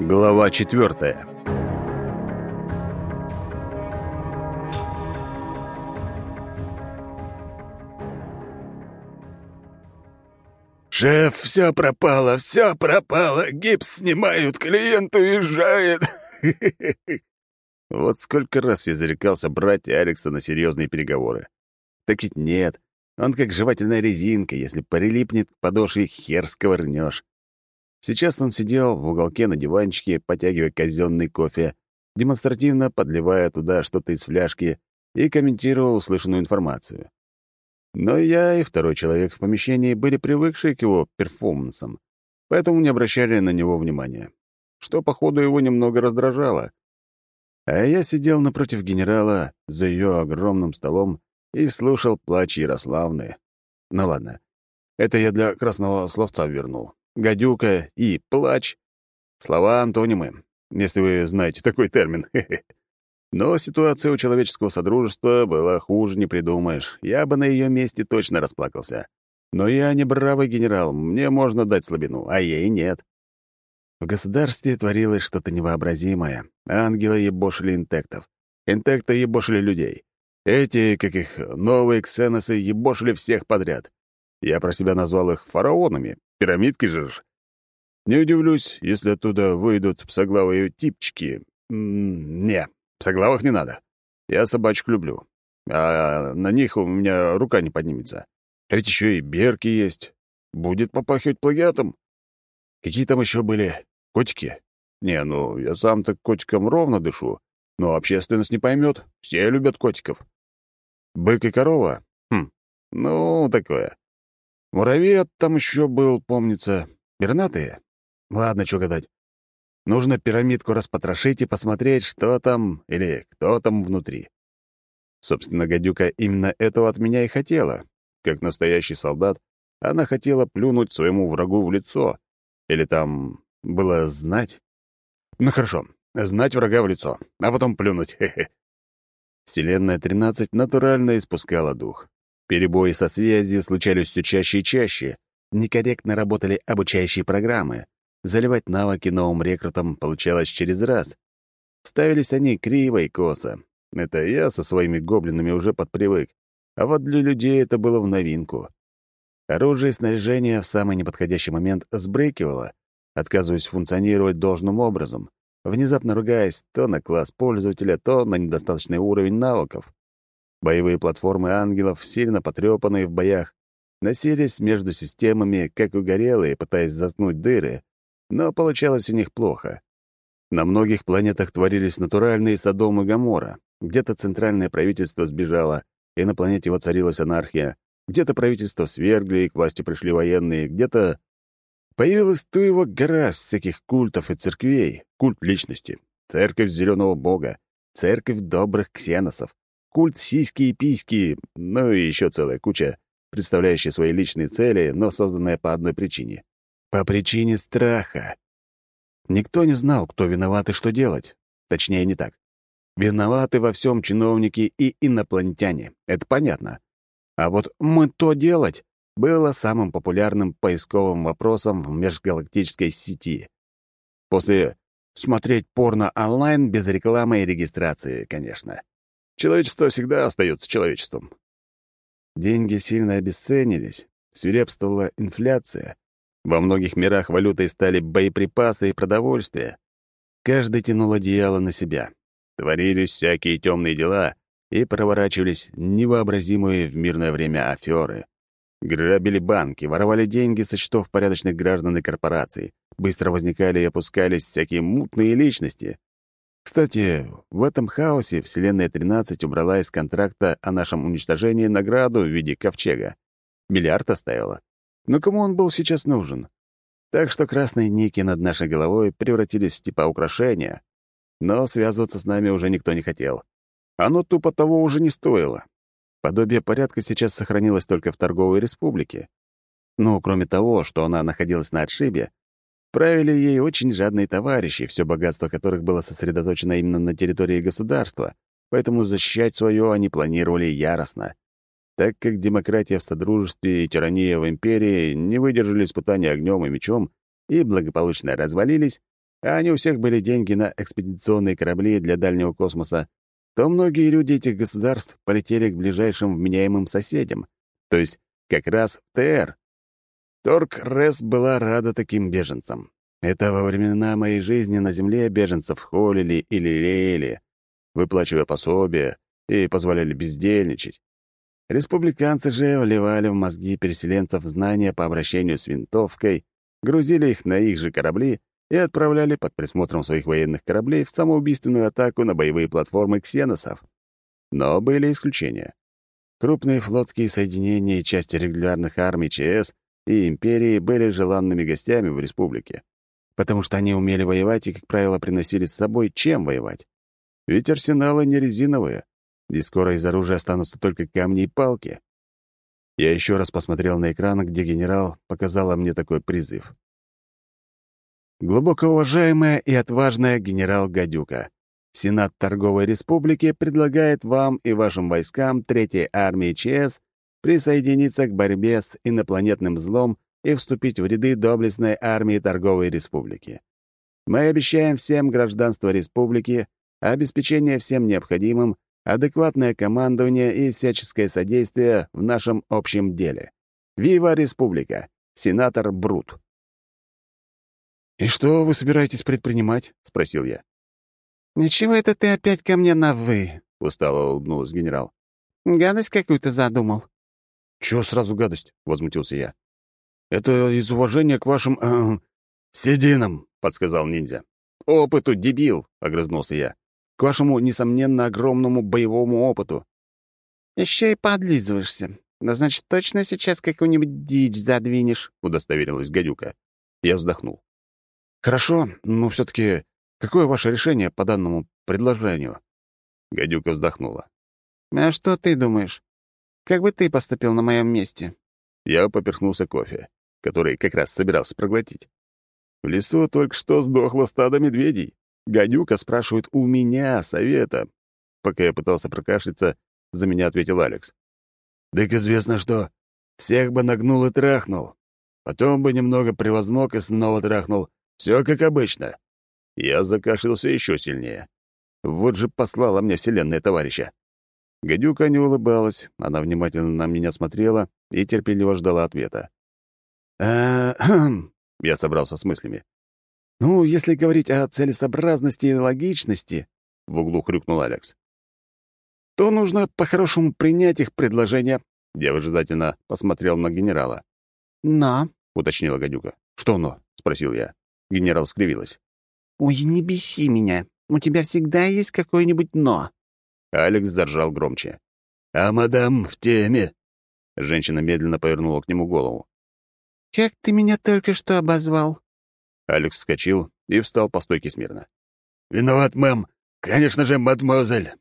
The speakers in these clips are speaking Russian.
Глава четвертая. «Шеф, все пропало, все пропало! Гипс снимают, клиент уезжает!» Вот сколько раз я зарекался брать Алекса на серьезные переговоры. Так ведь нет, он как жевательная резинка, если прилипнет к подошве, хер сковырнешь. Сейчас он сидел в уголке на диванчике, потягивая казенный кофе, демонстративно подливая туда что-то из фляжки и комментировал услышанную информацию. Но я и второй человек в помещении были привыкшие к его перформансам, поэтому не обращали на него внимания, что, походу, его немного раздражало. А я сидел напротив генерала за ее огромным столом и слушал плач Ярославны. Ну ладно, это я для красного словца вернул. Гадюка и плач — слова-антонимы, если вы знаете такой термин. Но ситуация у человеческого содружества была хуже не придумаешь. Я бы на ее месте точно расплакался. Но я не бравый генерал, мне можно дать слабину, а ей нет. В государстве творилось что-то невообразимое. Ангелы ебошили интектов. Интекты ебошили людей. Эти, как их новые ксеносы, ебошили всех подряд. Я про себя назвал их фараонами, пирамидки же ж. Не удивлюсь, если оттуда выйдут псоглавые типчики. М -м не, псоглавых не надо. Я собачку люблю. А на них у меня рука не поднимется. А ведь еще и берки есть. Будет попахивать плагиатом. Какие там еще были? Котики? Не, ну, я сам-то котиком ровно дышу, но общественность не поймет. Все любят котиков. Бык и корова? Хм, ну, такое. Муравей там еще был, помнится. Пернатые? Ладно, что гадать. Нужно пирамидку распотрошить и посмотреть, что там или кто там внутри. Собственно, гадюка именно этого от меня и хотела. Как настоящий солдат, она хотела плюнуть своему врагу в лицо. Или там было знать? Ну хорошо, знать врага в лицо, а потом плюнуть. Хе -хе. Вселенная 13 натурально испускала дух. Перебои со связью случались все чаще и чаще. Некорректно работали обучающие программы. Заливать навыки новым рекрутам получалось через раз. Ставились они криво и косо. Это я со своими гоблинами уже подпривык. А вот для людей это было в новинку. Оружие и снаряжение в самый неподходящий момент сбрыкивало, отказываясь функционировать должным образом внезапно ругаясь то на класс пользователя, то на недостаточный уровень навыков. Боевые платформы ангелов, сильно потрепанные в боях, носились между системами, как угорелые, пытаясь заткнуть дыры, но получалось у них плохо. На многих планетах творились натуральные Содом и Гоморра. Где-то центральное правительство сбежало, и на планете воцарилась анархия. Где-то правительство свергли, и к власти пришли военные, где-то Появилась туева гора всяких культов и церквей, культ личности, церковь зеленого бога, церковь добрых ксеносов, культ сиськи и письки, ну и еще целая куча, представляющая свои личные цели, но созданная по одной причине. По причине страха. Никто не знал, кто виноват и что делать. Точнее, не так. Виноваты во всем чиновники и инопланетяне, это понятно. А вот мы то делать было самым популярным поисковым вопросом в межгалактической сети. После «смотреть порно онлайн» без рекламы и регистрации, конечно. Человечество всегда остается человечеством. Деньги сильно обесценились, свирепствовала инфляция. Во многих мирах валютой стали боеприпасы и продовольствие. Каждый тянул одеяло на себя. Творились всякие темные дела и проворачивались невообразимые в мирное время аферы. Грабили банки, воровали деньги со счетов порядочных граждан и корпораций. Быстро возникали и опускались всякие мутные личности. Кстати, в этом хаосе Вселенная 13 убрала из контракта о нашем уничтожении награду в виде ковчега. Миллиард оставила. Но кому он был сейчас нужен? Так что красные ники над нашей головой превратились в типа украшения. Но связываться с нами уже никто не хотел. Оно тупо того уже не стоило. Подобие порядка сейчас сохранилось только в торговой республике. Ну, кроме того, что она находилась на отшибе, правили ей очень жадные товарищи, все богатство которых было сосредоточено именно на территории государства, поэтому защищать свое они планировали яростно. Так как демократия в Содружестве и тирания в Империи не выдержали испытания огнем и мечом и благополучно развалились, а они у всех были деньги на экспедиционные корабли для дальнего космоса, то многие люди этих государств полетели к ближайшим вменяемым соседям, то есть как раз ТР. Торг Рес была рада таким беженцам. Это во времена моей жизни на Земле беженцев холили или лелеяли, выплачивая пособия и позволяли бездельничать. Республиканцы же вливали в мозги переселенцев знания по обращению с винтовкой, грузили их на их же корабли и отправляли под присмотром своих военных кораблей в самоубийственную атаку на боевые платформы ксеносов. Но были исключения. Крупные флотские соединения и части регулярных армий ЧС и империи были желанными гостями в республике, потому что они умели воевать и, как правило, приносили с собой чем воевать. Ведь арсеналы не резиновые, и скоро из оружия останутся только камни и палки. Я еще раз посмотрел на экран, где генерал показала мне такой призыв. Глубоко уважаемая и отважная генерал Гадюка, Сенат Торговой Республики предлагает вам и вашим войскам Третьей армии ЧС присоединиться к борьбе с инопланетным злом и вступить в ряды доблестной армии Торговой Республики. Мы обещаем всем гражданство республики, обеспечение всем необходимым, адекватное командование и всяческое содействие в нашем общем деле. Вива Республика! Сенатор Брут. «И что вы собираетесь предпринимать?» — спросил я. «Ничего это ты опять ко мне на «вы», — устало улыбнулась генерал. «Гадость какую-то задумал». «Чего сразу гадость?» — возмутился я. «Это из уважения к вашим... Э, сединам», — подсказал ниндзя. «Опыту, дебил!» — огрызнулся я к вашему, несомненно, огромному боевому опыту». Еще и подлизываешься. Да значит, точно сейчас какую-нибудь дичь задвинешь», — удостоверилась гадюка. Я вздохнул. «Хорошо, но все таки какое ваше решение по данному предложению?» Гадюка вздохнула. «А что ты думаешь? Как бы ты поступил на моем месте?» Я поперхнулся кофе, который как раз собирался проглотить. В лесу только что сдохло стадо медведей. Гадюка спрашивает у меня совета. Пока я пытался прокашляться, за меня ответил Алекс. «Так известно что. Всех бы нагнул и трахнул. Потом бы немного превозмог и снова трахнул. Все как обычно». Я закашлялся еще сильнее. Вот же послала мне вселенная товарища. Гадюка не улыбалась, она внимательно на меня смотрела и терпеливо ждала ответа. «А, я собрался с мыслями. «Ну, если говорить о целесообразности и логичности», — в углу хрюкнул Алекс, «то нужно по-хорошему принять их предложение». Я выжидательно посмотрел на генерала. «На», — уточнила гадюка. «Что «но»?» — спросил я. Генерал скривилась. «Ой, не беси меня. У тебя всегда есть какое-нибудь «но». Алекс заржал громче. «А мадам в теме?» Женщина медленно повернула к нему голову. «Как ты меня только что обозвал?» Алекс вскочил и встал по стойке смирно. «Виноват, мэм. Конечно же, мадемуазель».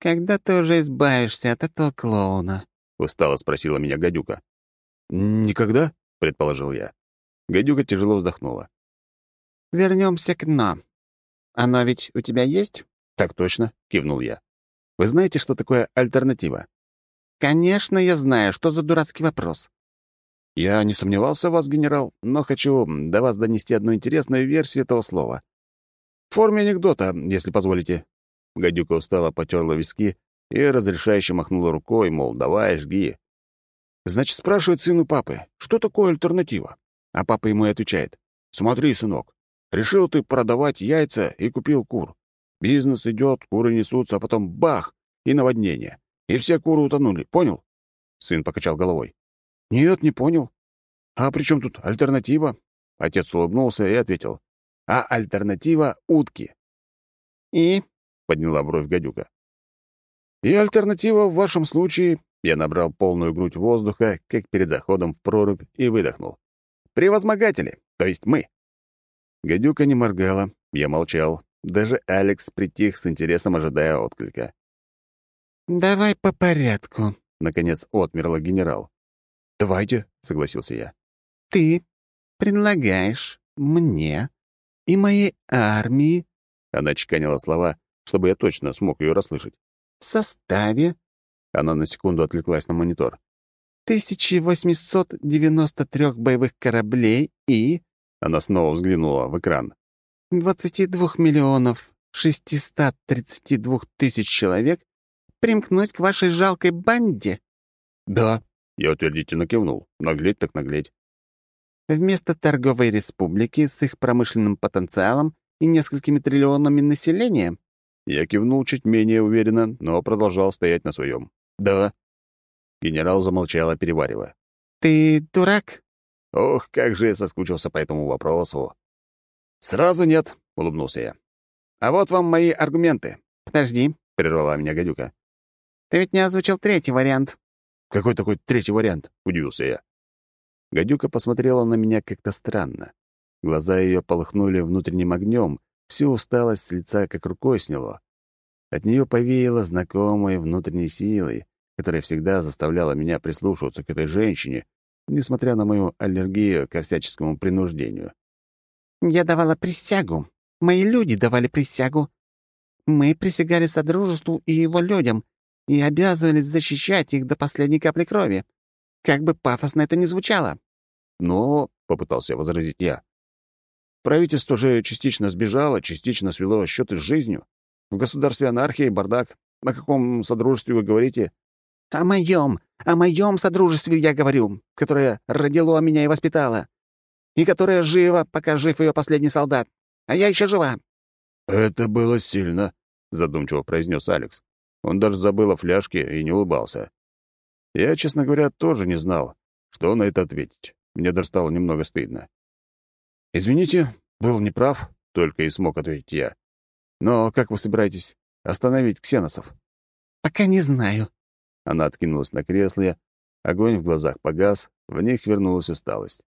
«Когда ты уже избавишься от этого клоуна?» — устало спросила меня гадюка. «Никогда?» — предположил я. Гадюка тяжело вздохнула. Вернемся к нам. Оно ведь у тебя есть?» «Так точно», — кивнул я. «Вы знаете, что такое альтернатива?» «Конечно, я знаю. Что за дурацкий вопрос?» Я не сомневался в вас, генерал, но хочу до вас донести одну интересную версию этого слова. В форме анекдота, если позволите. Гадюка устала, потерла виски и разрешающе махнула рукой, мол, давай, жги. Значит, спрашивает сыну папы, что такое альтернатива? А папа ему и отвечает, смотри, сынок, решил ты продавать яйца и купил кур. Бизнес идет, куры несутся, а потом бах, и наводнение. И все куры утонули, понял? Сын покачал головой. «Нет, не понял. А при чем тут альтернатива?» Отец улыбнулся и ответил. «А альтернатива — утки». «И?» — подняла бровь гадюка. «И альтернатива в вашем случае...» Я набрал полную грудь воздуха, как перед заходом в прорубь, и выдохнул. «Превозмогатели, то есть мы». Гадюка не моргала, я молчал. Даже Алекс притих с интересом, ожидая отклика. «Давай по порядку», — наконец отмерла генерал. «Давайте», — согласился я. «Ты предлагаешь мне и моей армии...» Она чеканила слова, чтобы я точно смог ее расслышать. «В составе...» Она на секунду отвлеклась на монитор. 1893 боевых кораблей и...» Она снова взглянула в экран. 22 миллионов 632 тысяч человек примкнуть к вашей жалкой банде?» «Да», — я утвердительно кивнул. Наглеть так наглеть. «Вместо торговой республики с их промышленным потенциалом и несколькими триллионами населения?» Я кивнул чуть менее уверенно, но продолжал стоять на своем. «Да». Генерал замолчал, переваривая. «Ты дурак?» Ох, как же я соскучился по этому вопросу. «Сразу нет», — улыбнулся я. «А вот вам мои аргументы». «Подожди», — прервала меня гадюка. «Ты ведь не озвучил третий вариант». «Какой такой третий вариант?» — удивился я. Гадюка посмотрела на меня как-то странно. Глаза ее полыхнули внутренним огнем, всю усталость с лица как рукой сняло. От нее повеяло знакомой внутренней силой, которая всегда заставляла меня прислушиваться к этой женщине, несмотря на мою аллергию ко всяческому принуждению. «Я давала присягу. Мои люди давали присягу. Мы присягали Содружеству и его людям и обязывались защищать их до последней капли крови. Как бы пафосно это ни звучало». «Но», — попытался возразить я, «правительство же частично сбежало, частично свело счеты с жизнью. В государстве анархия и бардак. О каком содружестве вы говорите?» «О моем, о моем содружестве я говорю, которое родило меня и воспитало, и которое живо, пока жив ее последний солдат. А я еще жива». «Это было сильно», — задумчиво произнес Алекс. Он даже забыл о фляжке и не улыбался. Я, честно говоря, тоже не знал, что на это ответить. Мне даже стало немного стыдно. «Извините, был неправ», — только и смог ответить я. «Но как вы собираетесь остановить ксеносов?» «Пока не знаю», она откинулась на кресле, огонь в глазах погас, в них вернулась усталость.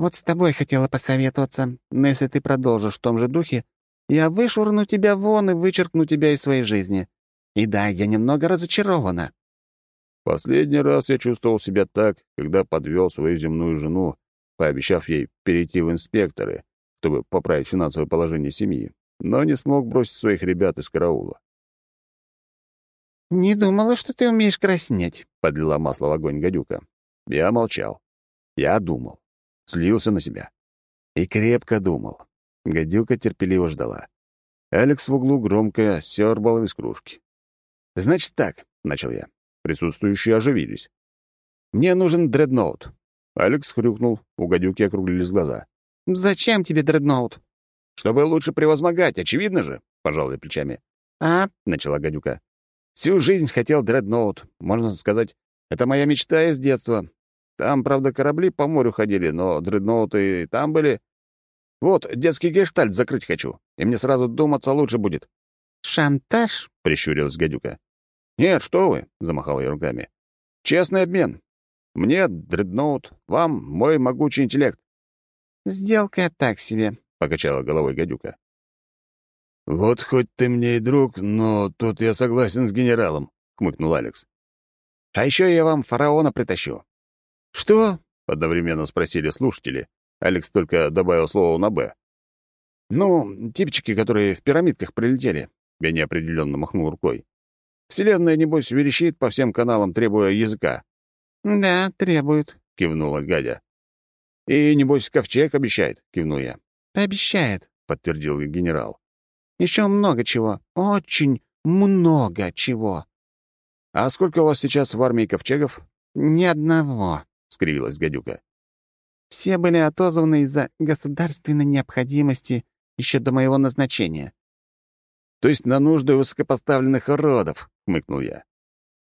«Вот с тобой хотела посоветоваться, но если ты продолжишь в том же духе, я вышвырну тебя вон и вычеркну тебя из своей жизни. И да, я немного разочарована». Последний раз я чувствовал себя так, когда подвел свою земную жену, пообещав ей перейти в инспекторы, чтобы поправить финансовое положение семьи, но не смог бросить своих ребят из караула. «Не думала, что ты умеешь краснеть», — подлила масло в огонь гадюка. Я молчал. Я думал. Слился на себя. И крепко думал. Гадюка терпеливо ждала. Алекс в углу громко сёрбал из кружки. «Значит так», — начал я. Присутствующие оживились. «Мне нужен дредноут». Алекс хрюкнул, у гадюки округлились глаза. «Зачем тебе дредноут?» «Чтобы лучше превозмогать, очевидно же», — пожал я плечами. «А?» — начала гадюка. Всю жизнь хотел дредноут. Можно сказать, это моя мечта из детства. Там, правда, корабли по морю ходили, но дредноуты там были. Вот, детский гештальт закрыть хочу, и мне сразу думаться лучше будет». «Шантаж?» — прищурилась гадюка. «Нет, что вы!» — замахал я руками. «Честный обмен. Мне дредноут, вам мой могучий интеллект». «Сделка так себе», — покачала головой гадюка. «Вот хоть ты мне и друг, но тут я согласен с генералом», — хмыкнул Алекс. «А еще я вам фараона притащу». «Что?» — одновременно спросили слушатели. Алекс только добавил слово на «Б». «Ну, типчики, которые в пирамидках прилетели», — я неопределенно махнул рукой. «Вселенная, небось, верещит по всем каналам, требуя языка». «Да, требует», — кивнула Гадя. «И, небось, ковчег обещает», — кивнул я. «Обещает», — подтвердил генерал. Еще много чего. Очень много чего. А сколько у вас сейчас в армии ковчегов? Ни одного, скривилась гадюка. Все были отозваны из-за государственной необходимости еще до моего назначения. То есть на нужды высокопоставленных уродов, хмыкнул я.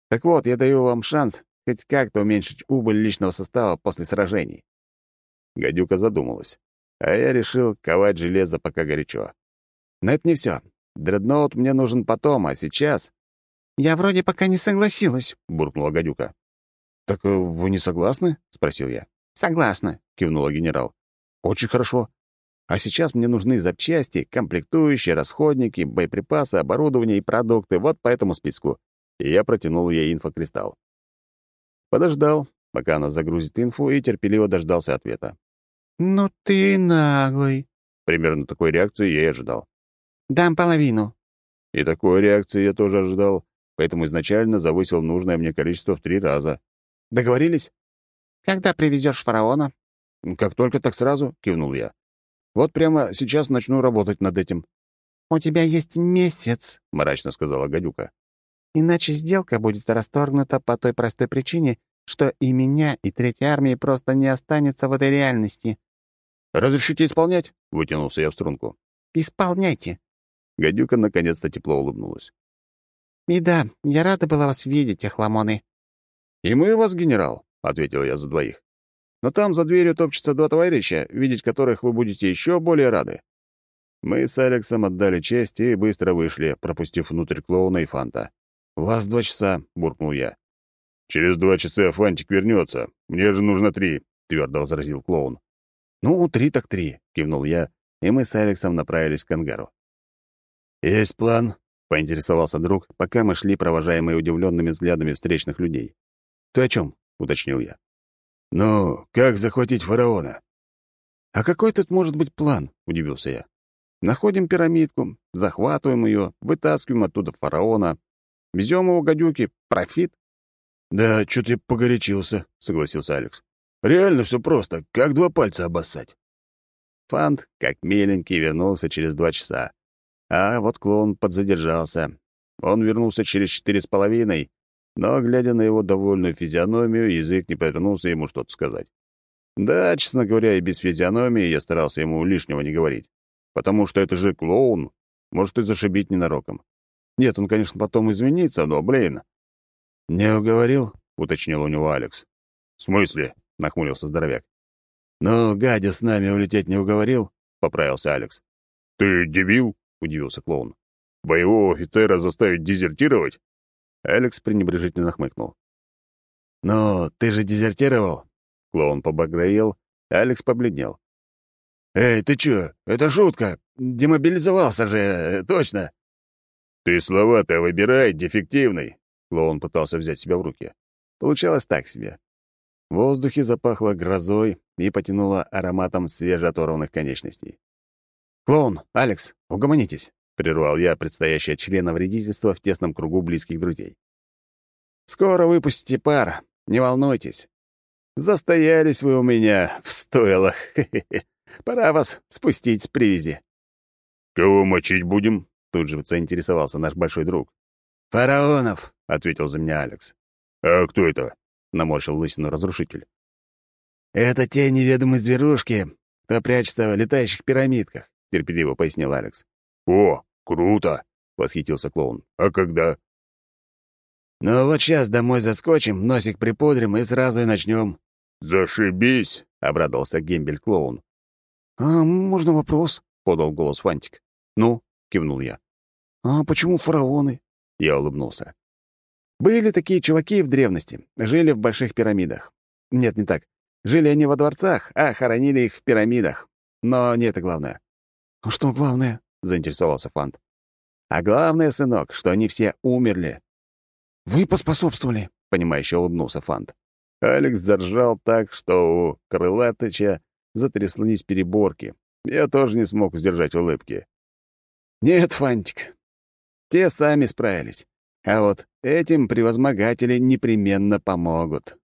Так вот, я даю вам шанс хоть как-то уменьшить убыль личного состава после сражений. Гадюка задумалась, а я решил ковать железо пока горячо. Но это не все. Дредноут мне нужен потом, а сейчас... «Я вроде пока не согласилась», — буркнула гадюка. «Так э, вы не согласны?» — спросил я. «Согласна», — кивнула генерал. «Очень хорошо. А сейчас мне нужны запчасти, комплектующие, расходники, боеприпасы, оборудование и продукты вот по этому списку». И я протянул ей инфокристалл. Подождал, пока она загрузит инфу, и терпеливо дождался ответа. «Ну ты наглый». Примерно такой реакции я и ожидал. «Дам половину». И такой реакции я тоже ожидал, поэтому изначально завысил нужное мне количество в три раза. Договорились? «Когда привезешь фараона?» «Как только, так сразу», — кивнул я. Вот прямо сейчас начну работать над этим». «У тебя есть месяц», — мрачно сказала гадюка. «Иначе сделка будет расторгнута по той простой причине, что и меня, и Третьей армии просто не останется в этой реальности». «Разрешите исполнять?» — вытянулся я в струнку. «Исполняйте». Гадюка наконец-то тепло улыбнулась. «И да, я рада была вас видеть, охламоны». «И мы вас, генерал», — ответил я за двоих. «Но там за дверью топчется два товарища, видеть которых вы будете еще более рады». Мы с Алексом отдали честь и быстро вышли, пропустив внутрь клоуна и Фанта. «Вас два часа», — буркнул я. «Через два часа Фантик вернется. Мне же нужно три», — твердо возразил клоун. «Ну, три так три», — кивнул я, и мы с Алексом направились к ангару. «Есть план?» — поинтересовался друг, пока мы шли, провожаемые удивленными взглядами встречных людей. «Ты о чем? уточнил я. «Ну, как захватить фараона?» «А какой тут может быть план?» — удивился я. «Находим пирамидку, захватываем ее, вытаскиваем оттуда фараона, везем его гадюки, профит». «Да, что-то я погорячился», — согласился Алекс. «Реально все просто, как два пальца обоссать». Фант, как миленький, вернулся через два часа. А вот клоун подзадержался. Он вернулся через четыре с половиной, но, глядя на его довольную физиономию, язык не повернулся ему что-то сказать. Да, честно говоря, и без физиономии я старался ему лишнего не говорить. Потому что это же клоун, может и зашибить ненароком. Нет, он, конечно, потом извинится, но, блин. «Не уговорил?» — уточнил у него Алекс. «В смысле?» — нахмурился здоровяк. «Ну, гадя с нами улететь не уговорил?» — поправился Алекс. «Ты дебил?» — удивился клоун. «Боевого офицера заставить дезертировать?» Алекс пренебрежительно хмыкнул. «Ну, ты же дезертировал?» Клоун побагровел, Алекс побледнел. «Эй, ты чё? Это шутка! Демобилизовался же, э, точно!» «Ты слова-то выбирай, дефективный!» Клоун пытался взять себя в руки. Получалось так себе. В воздухе запахло грозой и потянуло ароматом свежеоторванных конечностей. «Клоун, Алекс, угомонитесь!» — прервал я предстоящее члена вредительства в тесном кругу близких друзей. «Скоро выпустите пар, не волнуйтесь. Застоялись вы у меня в стойлах. Пора вас спустить с привязи». «Кого мочить будем?» — тут же заинтересовался наш большой друг. «Фараонов», — ответил за меня Алекс. «А кто это?» — наморщил лысину разрушитель. «Это те неведомые зверушки, кто прячется в летающих пирамидках», — терпеливо пояснил Алекс. «О, круто!» — восхитился клоун. «А когда?» «Ну вот сейчас домой заскочим, носик припудрим и сразу и начнем». «Зашибись!» — обрадовался Гембель-клоун. «А можно вопрос?» — подал голос Фантик. «Ну?» — кивнул я. «А почему фараоны?» — я улыбнулся. «Были такие чуваки в древности, жили в больших пирамидах. Нет, не так. Жили они во дворцах, а хоронили их в пирамидах. Но не это главное». «А что главное?» — заинтересовался Фант. «А главное, сынок, что они все умерли». «Вы поспособствовали», — понимающе улыбнулся Фант. Алекс заржал так, что у Крылатыча затряслись переборки. Я тоже не смог сдержать улыбки. «Нет, Фантик, те сами справились. А вот этим превозмогатели непременно помогут».